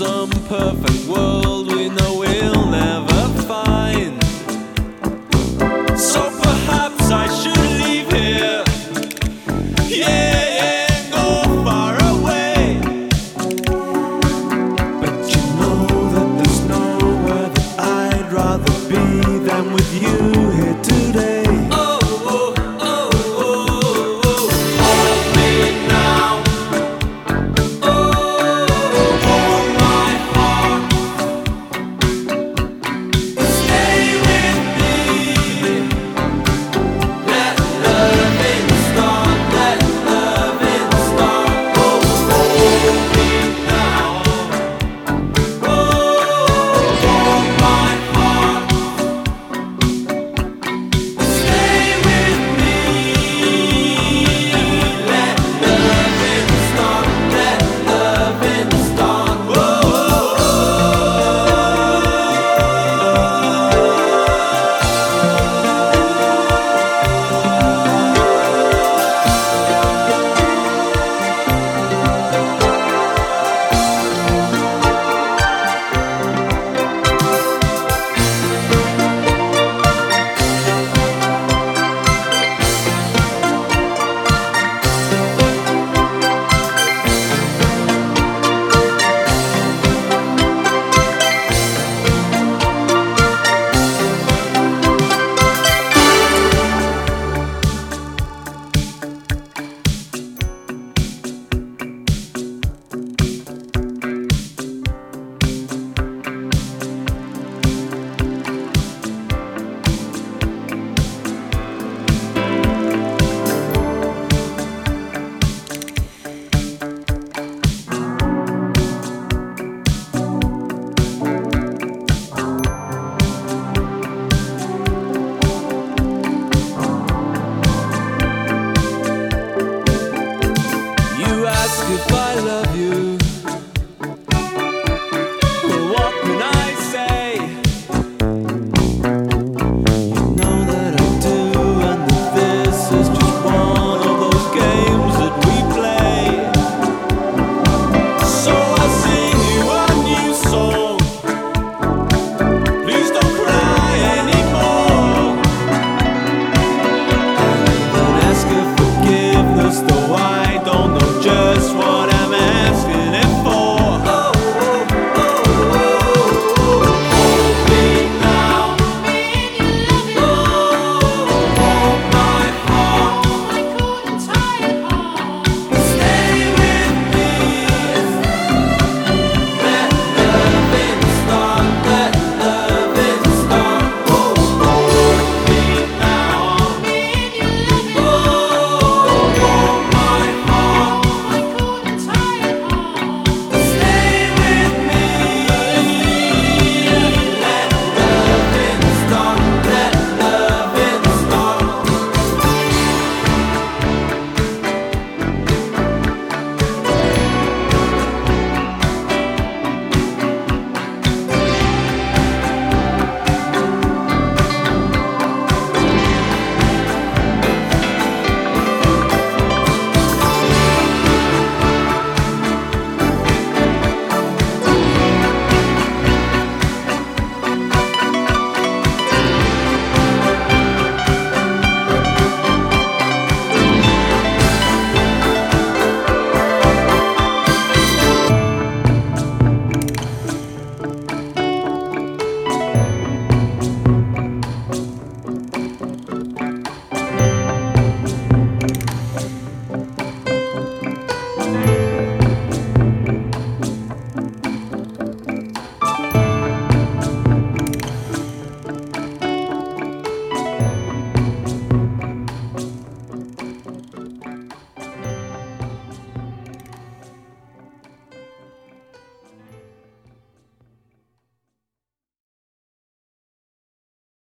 some perfect world